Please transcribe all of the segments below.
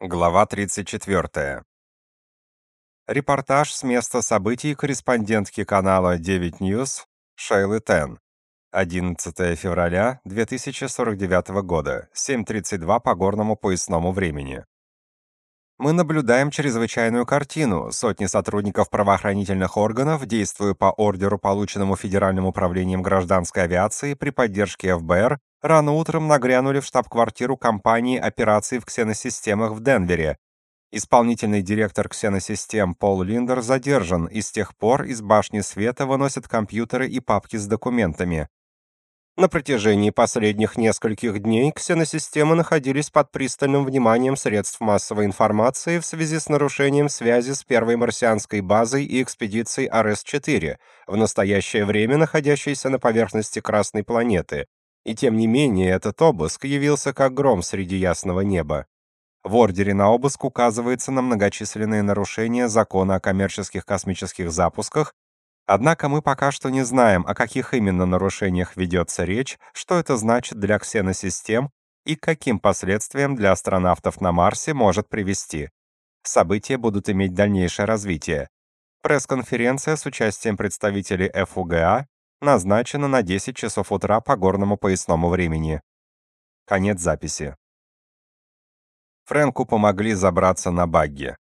Глава 34. Репортаж с места событий корреспондентки канала 9 News Шейлы Тен. 11 февраля 2049 года, 7.32 по горному поясному времени. Мы наблюдаем чрезвычайную картину. Сотни сотрудников правоохранительных органов, действуя по ордеру, полученному Федеральным управлением гражданской авиации при поддержке ФБР, рано утром нагрянули в штаб-квартиру компании операций в ксеносистемах в Денвере. Исполнительный директор ксеносистем Пол Линдер задержан, и с тех пор из башни света выносят компьютеры и папки с документами. На протяжении последних нескольких дней ксеносистемы находились под пристальным вниманием средств массовой информации в связи с нарушением связи с первой марсианской базой и экспедицией РС-4, в настоящее время находящейся на поверхности Красной планеты, и тем не менее, этот обыск явился как гром среди ясного неба. В ордере на обыск указывается на многочисленные нарушения закона о коммерческих космических запусках, однако мы пока что не знаем, о каких именно нарушениях ведется речь, что это значит для ксеносистем и каким последствиям для астронавтов на Марсе может привести. События будут иметь дальнейшее развитие. Пресс-конференция с участием представителей ФУГА назначено на 10 часов утра по горному поясному времени. Конец записи. Фрэнку помогли забраться на багги.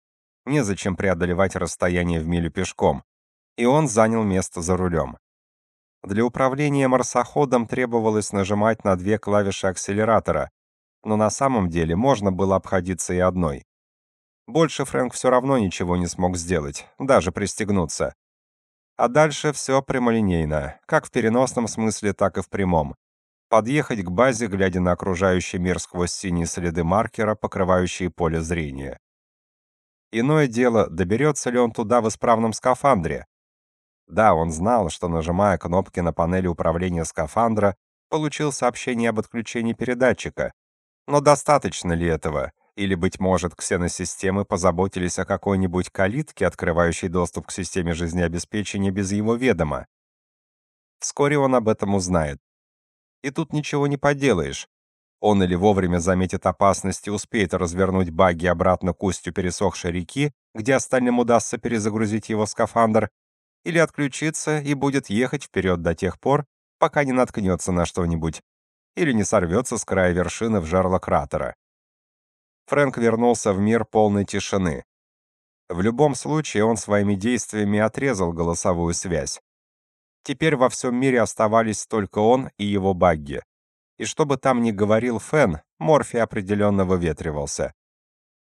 Незачем преодолевать расстояние в милю пешком, и он занял место за рулем. Для управления марсоходом требовалось нажимать на две клавиши акселератора, но на самом деле можно было обходиться и одной. Больше Фрэнк все равно ничего не смог сделать, даже пристегнуться. А дальше все прямолинейно, как в переносном смысле, так и в прямом. Подъехать к базе, глядя на окружающий мир сквозь синие следы маркера, покрывающие поле зрения. Иное дело, доберется ли он туда в исправном скафандре. Да, он знал, что нажимая кнопки на панели управления скафандра, получил сообщение об отключении передатчика. Но достаточно ли этого? Или, быть может, ксеносистемы позаботились о какой-нибудь калитке, открывающей доступ к системе жизнеобеспечения без его ведома? Вскоре он об этом узнает. И тут ничего не поделаешь. Он или вовремя заметит опасность и успеет развернуть багги обратно к устью пересохшей реки, где остальным удастся перезагрузить его скафандр, или отключится и будет ехать вперед до тех пор, пока не наткнется на что-нибудь, или не сорвется с края вершины в жерло кратера. Фрэнк вернулся в мир полной тишины. В любом случае он своими действиями отрезал голосовую связь. Теперь во всем мире оставались только он и его багги. И что бы там ни говорил Фен, Морфи определенно выветривался.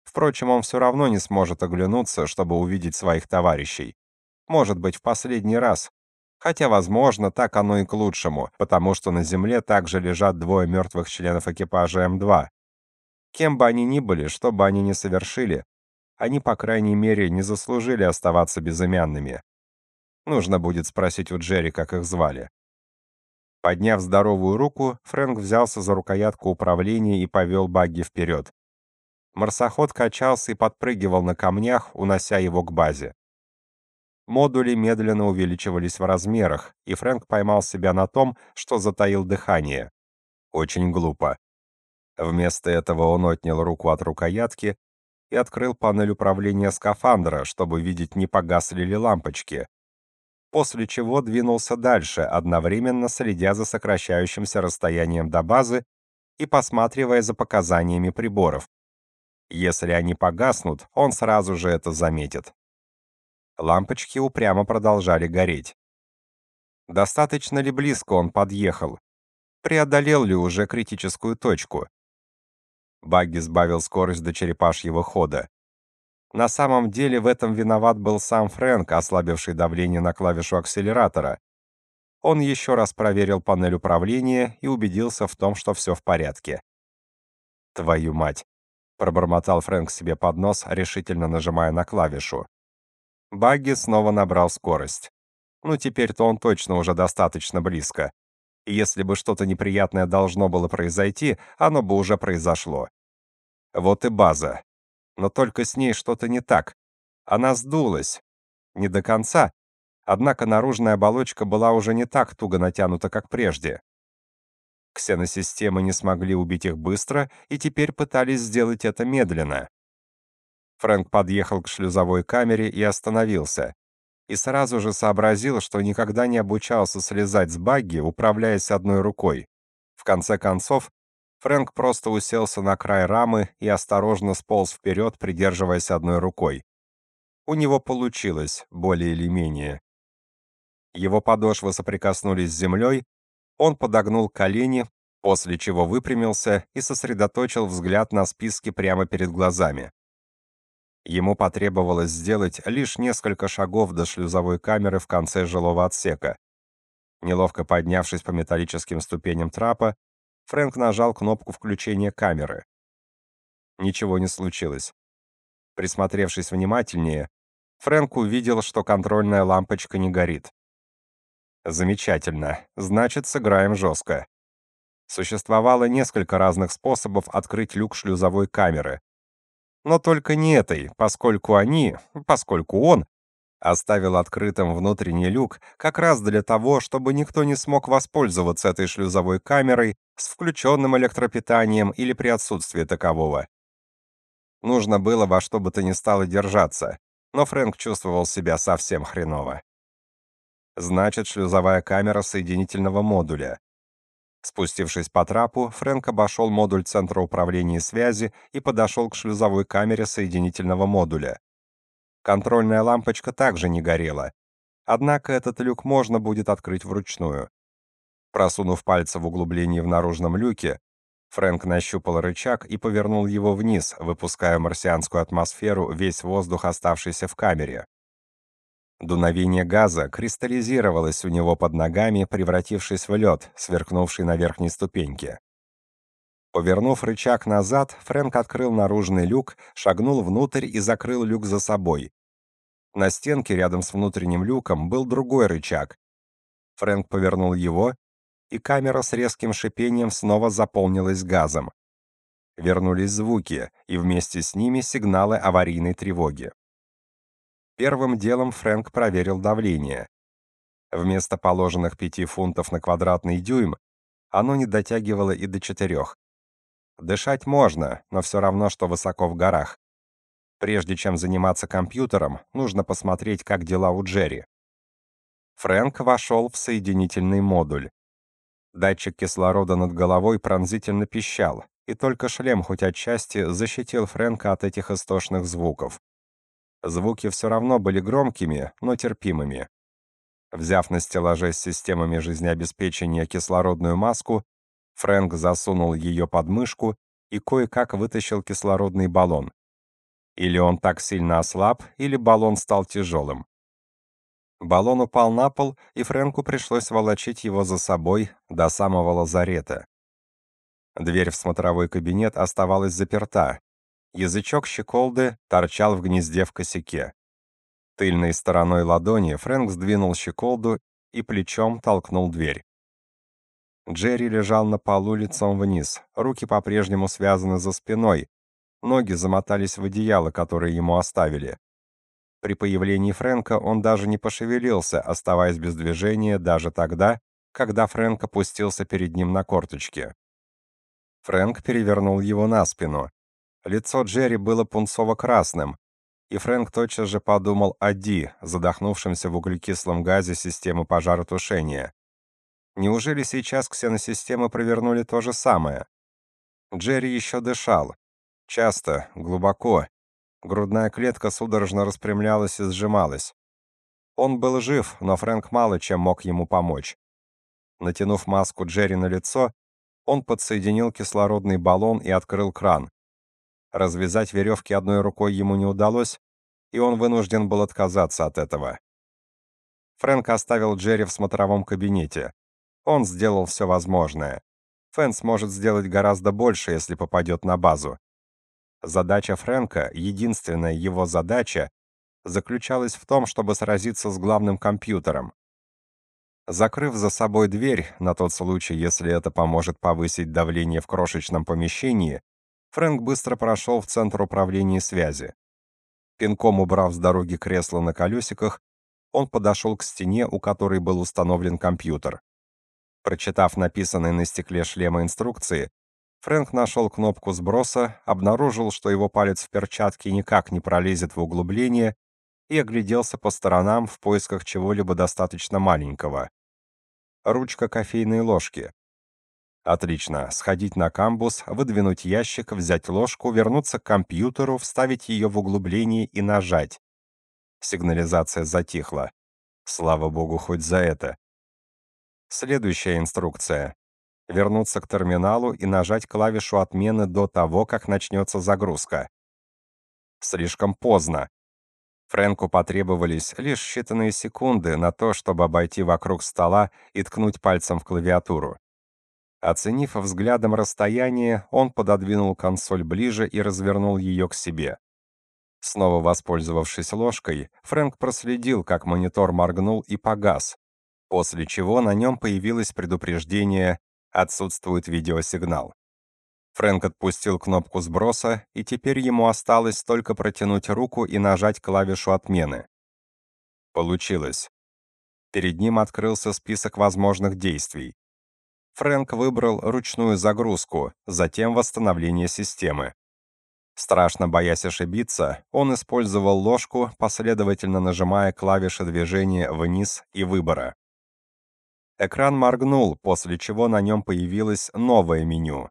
Впрочем, он все равно не сможет оглянуться, чтобы увидеть своих товарищей. Может быть, в последний раз. Хотя, возможно, так оно и к лучшему, потому что на земле также лежат двое мертвых членов экипажа М2, Кем бы они ни были, что бы они ни совершили, они, по крайней мере, не заслужили оставаться безымянными. Нужно будет спросить у Джерри, как их звали. Подняв здоровую руку, Фрэнк взялся за рукоятку управления и повел багги вперед. Марсоход качался и подпрыгивал на камнях, унося его к базе. Модули медленно увеличивались в размерах, и Фрэнк поймал себя на том, что затаил дыхание. Очень глупо. Вместо этого он отнял руку от рукоятки и открыл панель управления скафандра, чтобы видеть, не погасли ли лампочки. После чего двинулся дальше, одновременно следя за сокращающимся расстоянием до базы и посматривая за показаниями приборов. Если они погаснут, он сразу же это заметит. Лампочки упрямо продолжали гореть. Достаточно ли близко он подъехал? Преодолел ли уже критическую точку? Багги сбавил скорость до черепашьего хода. На самом деле в этом виноват был сам Фрэнк, ослабивший давление на клавишу акселератора. Он еще раз проверил панель управления и убедился в том, что все в порядке. «Твою мать!» — пробормотал Фрэнк себе под нос, решительно нажимая на клавишу. Багги снова набрал скорость. Ну, теперь-то он точно уже достаточно близко. Если бы что-то неприятное должно было произойти, оно бы уже произошло. Вот и база. Но только с ней что-то не так. Она сдулась. Не до конца. Однако наружная оболочка была уже не так туго натянута, как прежде. Ксеносистемы не смогли убить их быстро и теперь пытались сделать это медленно. Фрэнк подъехал к шлюзовой камере и остановился. И сразу же сообразил, что никогда не обучался слезать с багги, управляясь одной рукой. В конце концов, Фрэнк просто уселся на край рамы и осторожно сполз вперед, придерживаясь одной рукой. У него получилось, более или менее. Его подошвы соприкоснулись с землей, он подогнул колени, после чего выпрямился и сосредоточил взгляд на списке прямо перед глазами. Ему потребовалось сделать лишь несколько шагов до шлюзовой камеры в конце жилого отсека. Неловко поднявшись по металлическим ступеням трапа, Фрэнк нажал кнопку включения камеры. Ничего не случилось. Присмотревшись внимательнее, Фрэнк увидел, что контрольная лампочка не горит. Замечательно. Значит, сыграем жестко. Существовало несколько разных способов открыть люк шлюзовой камеры, но только не этой, поскольку они, поскольку он оставил открытым внутренний люк как раз для того, чтобы никто не смог воспользоваться этой шлюзовой камерой с включенным электропитанием или при отсутствии такового. Нужно было во что бы то ни стало держаться, но Фрэнк чувствовал себя совсем хреново. Значит, шлюзовая камера соединительного модуля. Спустившись по трапу, Фрэнк обошел модуль центра управления связи и подошел к шлюзовой камере соединительного модуля. Контрольная лампочка также не горела. Однако этот люк можно будет открыть вручную. Просунув пальцы в углубление в наружном люке, Фрэнк нащупал рычаг и повернул его вниз, выпуская марсианскую атмосферу весь воздух, оставшийся в камере. Дуновение газа кристаллизировалось у него под ногами, превратившись в лед, сверкнувший на верхней ступеньке. Повернув рычаг назад, Фрэнк открыл наружный люк, шагнул внутрь и закрыл люк за собой. На стенке рядом с внутренним люком был другой рычаг. Фрэнк повернул его, и камера с резким шипением снова заполнилась газом. Вернулись звуки, и вместе с ними сигналы аварийной тревоги. Первым делом Фрэнк проверил давление. Вместо положенных 5 фунтов на квадратный дюйм оно не дотягивало и до четырех. Дышать можно, но все равно, что высоко в горах. Прежде чем заниматься компьютером, нужно посмотреть, как дела у Джерри. Фрэнк вошел в соединительный модуль. Датчик кислорода над головой пронзительно пищал, и только шлем хоть отчасти защитил Фрэнка от этих истошных звуков. Звуки все равно были громкими, но терпимыми. Взяв на стеллаже с системами жизнеобеспечения кислородную маску, Фрэнк засунул ее под мышку и кое-как вытащил кислородный баллон. Или он так сильно ослаб, или баллон стал тяжелым. Баллон упал на пол, и Фрэнку пришлось волочить его за собой до самого лазарета. Дверь в смотровой кабинет оставалась заперта, Язычок щеколды торчал в гнезде в косяке. Тыльной стороной ладони Фрэнк сдвинул щеколду и плечом толкнул дверь. Джерри лежал на полу лицом вниз, руки по-прежнему связаны за спиной, ноги замотались в одеяло, которое ему оставили. При появлении Фрэнка он даже не пошевелился, оставаясь без движения даже тогда, когда Фрэнк опустился перед ним на корточки. Фрэнк перевернул его на спину. Лицо Джерри было пунцово-красным, и Фрэнк тотчас же подумал о Ди, задохнувшемся в углекислом газе системы пожаротушения. Неужели сейчас ксеносистемы провернули то же самое? Джерри еще дышал. Часто, глубоко. Грудная клетка судорожно распрямлялась и сжималась. Он был жив, но Фрэнк мало чем мог ему помочь. Натянув маску Джерри на лицо, он подсоединил кислородный баллон и открыл кран. Развязать веревки одной рукой ему не удалось, и он вынужден был отказаться от этого. Фрэнк оставил Джерри в смотровом кабинете. Он сделал все возможное. Фэн сможет сделать гораздо больше, если попадет на базу. Задача Фрэнка, единственная его задача, заключалась в том, чтобы сразиться с главным компьютером. Закрыв за собой дверь, на тот случай, если это поможет повысить давление в крошечном помещении, Фрэнк быстро прошел в центр управления связи. Пинком убрав с дороги кресло на колесиках, он подошел к стене, у которой был установлен компьютер. Прочитав написанные на стекле шлема инструкции, Фрэнк нашел кнопку сброса, обнаружил, что его палец в перчатке никак не пролезет в углубление, и огляделся по сторонам в поисках чего-либо достаточно маленького. Ручка кофейной ложки. Отлично. Сходить на камбус, выдвинуть ящик, взять ложку, вернуться к компьютеру, вставить ее в углубление и нажать. Сигнализация затихла. Слава богу, хоть за это. Следующая инструкция. Вернуться к терминалу и нажать клавишу отмены до того, как начнется загрузка. Слишком поздно. Фрэнку потребовались лишь считанные секунды на то, чтобы обойти вокруг стола и ткнуть пальцем в клавиатуру. Оценив взглядом расстояние, он пододвинул консоль ближе и развернул ее к себе. Снова воспользовавшись ложкой, Фрэнк проследил, как монитор моргнул и погас, после чего на нем появилось предупреждение «Отсутствует видеосигнал». Фрэнк отпустил кнопку сброса, и теперь ему осталось только протянуть руку и нажать клавишу отмены. Получилось. Перед ним открылся список возможных действий. Фрэнк выбрал ручную загрузку, затем восстановление системы. Страшно боясь ошибиться, он использовал ложку, последовательно нажимая клавиши движения вниз и выбора. Экран моргнул, после чего на нем появилось новое меню.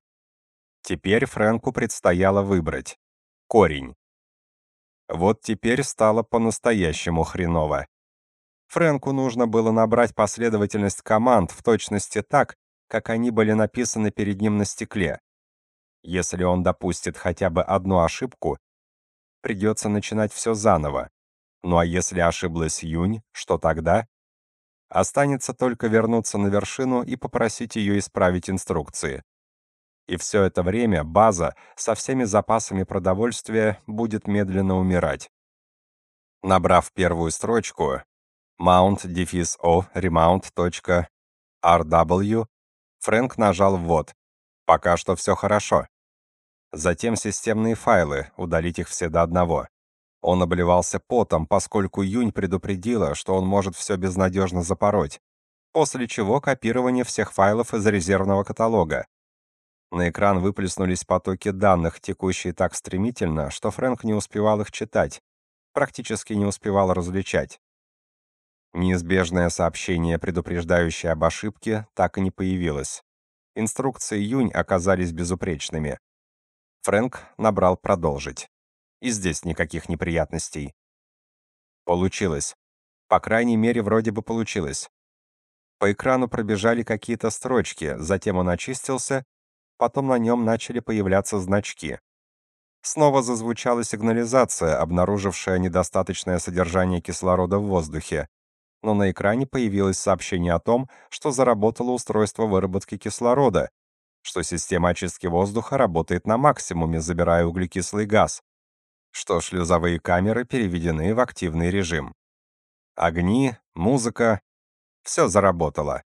Теперь Фрэнку предстояло выбрать корень. Вот теперь стало по-настоящему хреново. Фрэнку нужно было набрать последовательность команд в точности так, как они были написаны перед ним на стекле. Если он допустит хотя бы одну ошибку, придется начинать все заново. Ну а если ошиблась Юнь, что тогда? Останется только вернуться на вершину и попросить ее исправить инструкции. И все это время база со всеми запасами продовольствия будет медленно умирать. Набрав первую строчку mount-o remount.rw, Фрэнк нажал «Ввод». Пока что все хорошо. Затем системные файлы, удалить их все до одного. Он обливался потом, поскольку Юнь предупредила, что он может все безнадежно запороть, после чего копирование всех файлов из резервного каталога. На экран выплеснулись потоки данных, текущие так стремительно, что Фрэнк не успевал их читать, практически не успевал различать. Неизбежное сообщение, предупреждающее об ошибке, так и не появилось. Инструкции Юнь оказались безупречными. Фрэнк набрал «Продолжить». И здесь никаких неприятностей. Получилось. По крайней мере, вроде бы получилось. По экрану пробежали какие-то строчки, затем он очистился потом на нем начали появляться значки. Снова зазвучала сигнализация, обнаружившая недостаточное содержание кислорода в воздухе. Но на экране появилось сообщение о том, что заработало устройство выработки кислорода, что система очистки воздуха работает на максимуме, забирая углекислый газ, что шлюзовые камеры переведены в активный режим. Огни, музыка — все заработало.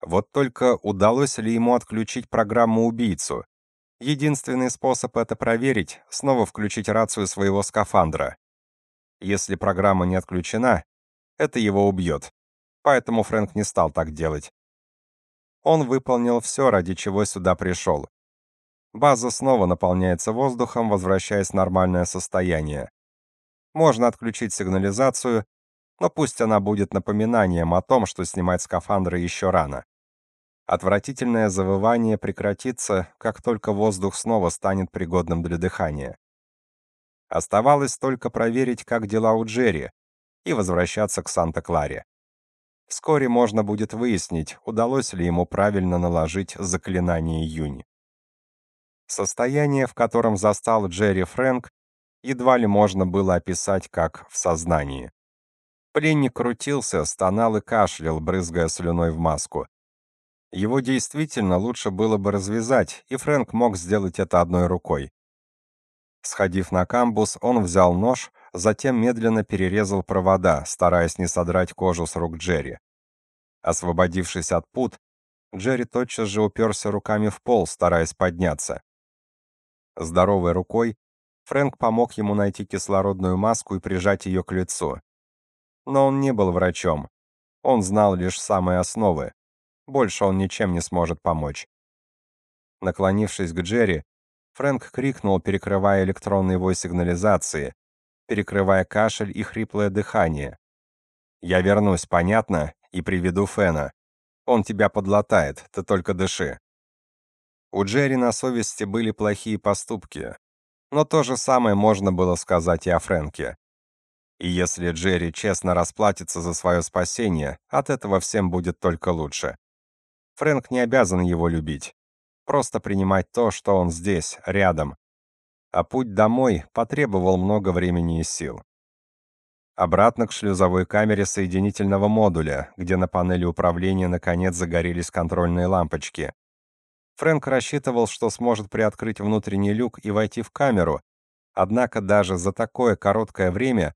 Вот только удалось ли ему отключить программу-убийцу? Единственный способ это проверить — снова включить рацию своего скафандра. Если программа не отключена, это его убьет. Поэтому Фрэнк не стал так делать. Он выполнил все, ради чего сюда пришел. База снова наполняется воздухом, возвращаясь в нормальное состояние. Можно отключить сигнализацию, но пусть она будет напоминанием о том, что снимать скафандры еще рано. Отвратительное завывание прекратится, как только воздух снова станет пригодным для дыхания. Оставалось только проверить, как дела у Джерри, и возвращаться к Санта-Кларе. Вскоре можно будет выяснить, удалось ли ему правильно наложить заклинание Юнь. Состояние, в котором застал Джерри Фрэнк, едва ли можно было описать как в сознании. Пленник крутился, стонал и кашлял, брызгая слюной в маску. Его действительно лучше было бы развязать, и Фрэнк мог сделать это одной рукой. Сходив на камбус, он взял нож, затем медленно перерезал провода, стараясь не содрать кожу с рук Джерри. Освободившись от пут, Джерри тотчас же уперся руками в пол, стараясь подняться. Здоровой рукой Фрэнк помог ему найти кислородную маску и прижать ее к лицу. Но он не был врачом. Он знал лишь самые основы. Больше он ничем не сможет помочь. Наклонившись к Джерри, Фрэнк крикнул, перекрывая электронный вой сигнализации, перекрывая кашель и хриплое дыхание. «Я вернусь, понятно, и приведу Фена. Он тебя подлатает, ты только дыши». У Джерри на совести были плохие поступки, но то же самое можно было сказать и о Фрэнке. И если Джерри честно расплатится за свое спасение, от этого всем будет только лучше. Фрэнк не обязан его любить. Просто принимать то, что он здесь, рядом. А путь домой потребовал много времени и сил. Обратно к шлюзовой камере соединительного модуля, где на панели управления наконец загорелись контрольные лампочки. Фрэнк рассчитывал, что сможет приоткрыть внутренний люк и войти в камеру, однако даже за такое короткое время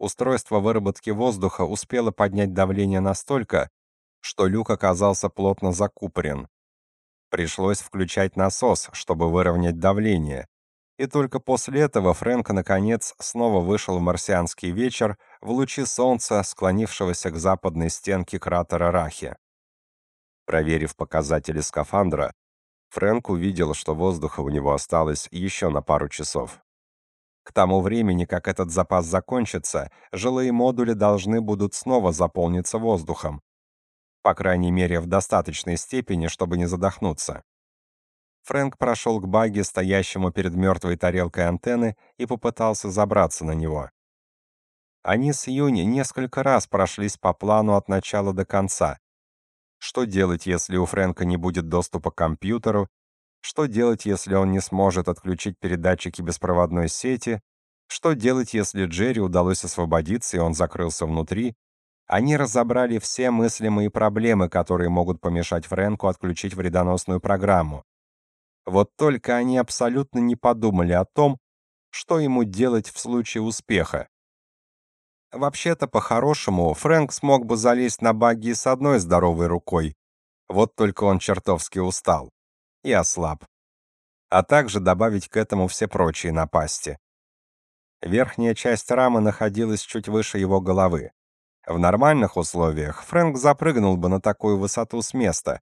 устройство выработки воздуха успело поднять давление настолько, что люк оказался плотно закупорен. Пришлось включать насос, чтобы выровнять давление. И только после этого Фрэнк наконец снова вышел в марсианский вечер в лучи солнца, склонившегося к западной стенке кратера Рахи. Проверив показатели скафандра, Фрэнк увидел, что воздуха у него осталось еще на пару часов. К тому времени, как этот запас закончится, жилые модули должны будут снова заполниться воздухом. По крайней мере, в достаточной степени, чтобы не задохнуться. Фрэнк прошел к багги, стоящему перед мертвой тарелкой антенны, и попытался забраться на него. Они с Юни несколько раз прошлись по плану от начала до конца, что делать, если у Фрэнка не будет доступа к компьютеру? Что делать, если он не сможет отключить передатчики беспроводной сети? Что делать, если Джерри удалось освободиться и он закрылся внутри? Они разобрали все мыслимые проблемы, которые могут помешать Фрэнку отключить вредоносную программу. Вот только они абсолютно не подумали о том, что ему делать в случае успеха. Вообще-то, по-хорошему, Фрэнк смог бы залезть на багги с одной здоровой рукой. Вот только он чертовски устал. И ослаб. А также добавить к этому все прочие напасти. Верхняя часть рамы находилась чуть выше его головы. В нормальных условиях Фрэнк запрыгнул бы на такую высоту с места.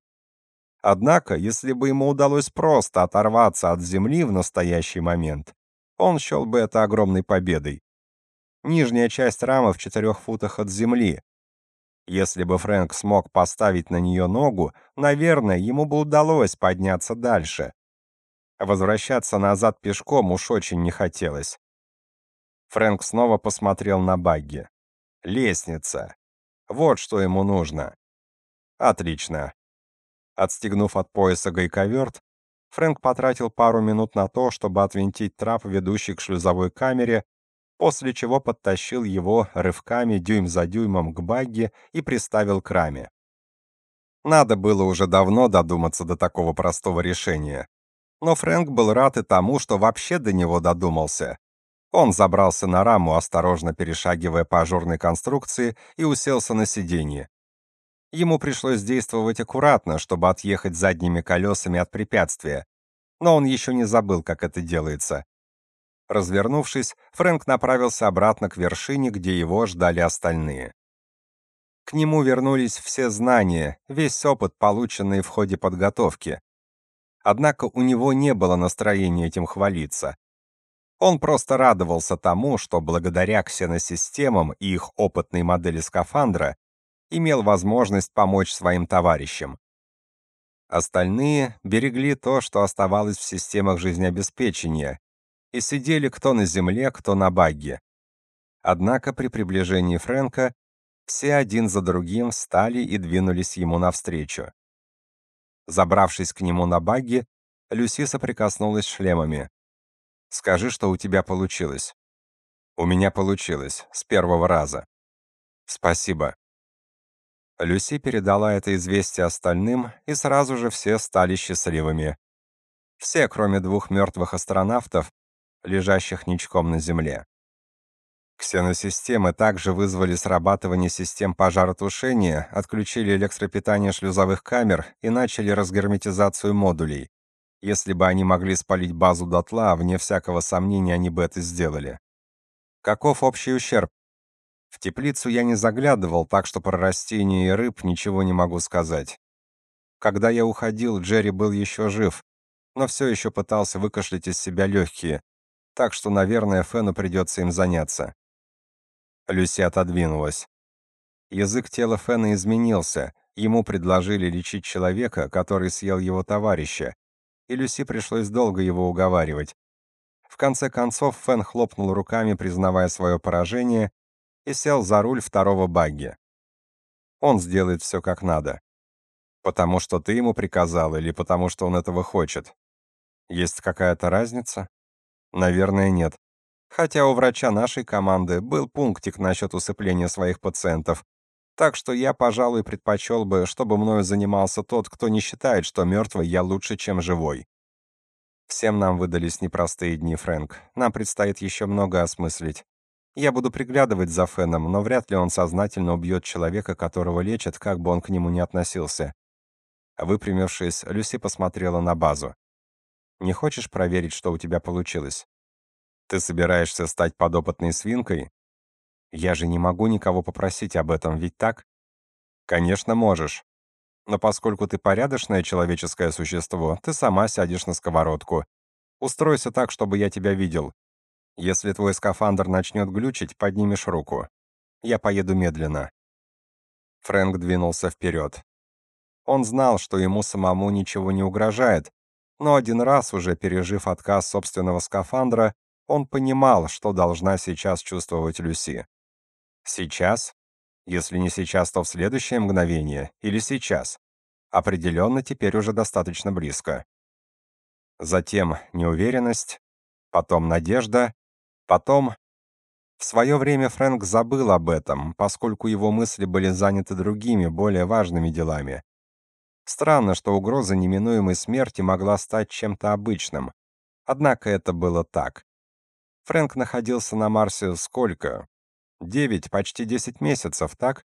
Однако, если бы ему удалось просто оторваться от земли в настоящий момент, он счел бы это огромной победой. Нижняя часть рамы в четырех футах от земли. Если бы Фрэнк смог поставить на нее ногу, наверное, ему бы удалось подняться дальше. Возвращаться назад пешком уж очень не хотелось. Фрэнк снова посмотрел на багги. Лестница. Вот что ему нужно. Отлично. Отстегнув от пояса гайковерт, Фрэнк потратил пару минут на то, чтобы отвинтить трап, ведущий к шлюзовой камере, после чего подтащил его рывками дюйм за дюймом к багги и приставил к раме. Надо было уже давно додуматься до такого простого решения. Но Фрэнк был рад и тому, что вообще до него додумался. Он забрался на раму, осторожно перешагивая по ажурной конструкции, и уселся на сиденье. Ему пришлось действовать аккуратно, чтобы отъехать задними колесами от препятствия. Но он еще не забыл, как это делается. Развернувшись, Фрэнк направился обратно к вершине, где его ждали остальные. К нему вернулись все знания, весь опыт, полученный в ходе подготовки. Однако у него не было настроения этим хвалиться. Он просто радовался тому, что благодаря ксеносистемам и их опытной модели скафандра имел возможность помочь своим товарищам. Остальные берегли то, что оставалось в системах жизнеобеспечения, и сидели кто на земле, кто на багге. Однако при приближении Фрэнка все один за другим встали и двинулись ему навстречу. Забравшись к нему на багги, Люси соприкоснулась шлемами. «Скажи, что у тебя получилось». «У меня получилось, с первого раза». «Спасибо». Люси передала это известие остальным, и сразу же все стали счастливыми. Все, кроме двух мертвых астронавтов, лежащих ничком на земле. Ксеносистемы также вызвали срабатывание систем пожаротушения, отключили электропитание шлюзовых камер и начали разгерметизацию модулей. Если бы они могли спалить базу дотла, вне всякого сомнения они бы это сделали. Каков общий ущерб? В теплицу я не заглядывал, так что про растения и рыб ничего не могу сказать. Когда я уходил, Джерри был еще жив, но все еще пытался выкашлять из себя легкие, так что, наверное, Фену придется им заняться. Люси отодвинулась. Язык тела Фена изменился, ему предложили лечить человека, который съел его товарища, и Люси пришлось долго его уговаривать. В конце концов Фен хлопнул руками, признавая свое поражение, и сел за руль второго багги. Он сделает все как надо. Потому что ты ему приказал или потому что он этого хочет? Есть какая-то разница? Наверное, нет. Хотя у врача нашей команды был пунктик насчет усыпления своих пациентов. Так что я, пожалуй, предпочел бы, чтобы мною занимался тот, кто не считает, что мертвый я лучше, чем живой. Всем нам выдались непростые дни, Фрэнк. Нам предстоит еще много осмыслить. Я буду приглядывать за Феном, но вряд ли он сознательно убьет человека, которого лечат, как бы он к нему ни относился. Выпрямившись, Люси посмотрела на базу. «Не хочешь проверить, что у тебя получилось? Ты собираешься стать подопытной свинкой? Я же не могу никого попросить об этом, ведь так? Конечно, можешь. Но поскольку ты порядочное человеческое существо, ты сама сядешь на сковородку. Устройся так, чтобы я тебя видел. Если твой скафандр начнет глючить, поднимешь руку. Я поеду медленно. Фрэнк двинулся вперед. Он знал, что ему самому ничего не угрожает, но один раз уже пережив отказ собственного скафандра, он понимал, что должна сейчас чувствовать Люси. Сейчас? Если не сейчас, то в следующее мгновение или сейчас. Определенно теперь уже достаточно близко. Затем неуверенность, потом надежда, потом в свое время Фрэнк забыл об этом, поскольку его мысли были заняты другими, более важными делами. Странно, что угроза неминуемой смерти могла стать чем-то обычным. Однако это было так. Фрэнк находился на Марсе сколько? Девять, почти десять месяцев, так?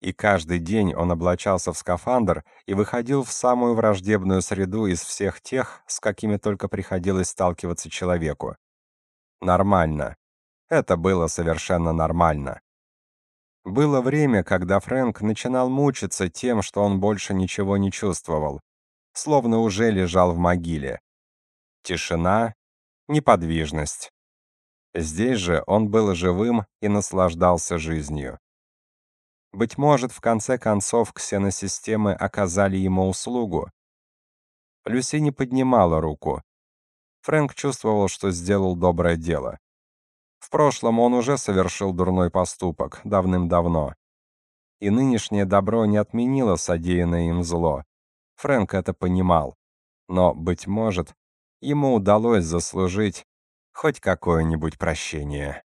И каждый день он облачался в скафандр и выходил в самую враждебную среду из всех тех, с какими только приходилось сталкиваться человеку. Нормально. Это было совершенно нормально. Было время, когда Фрэнк начинал мучиться тем, что он больше ничего не чувствовал, словно уже лежал в могиле. Тишина, неподвижность. Здесь же он был живым и наслаждался жизнью. Быть может, в конце концов ксеносистемы оказали ему услугу. Люси не поднимала руку. Фрэнк чувствовал, что сделал доброе дело. В прошлом он уже совершил дурной поступок, давным-давно. И нынешнее добро не отменило содеянное им зло. Фрэнк это понимал. Но, быть может, ему удалось заслужить хоть какое-нибудь прощение.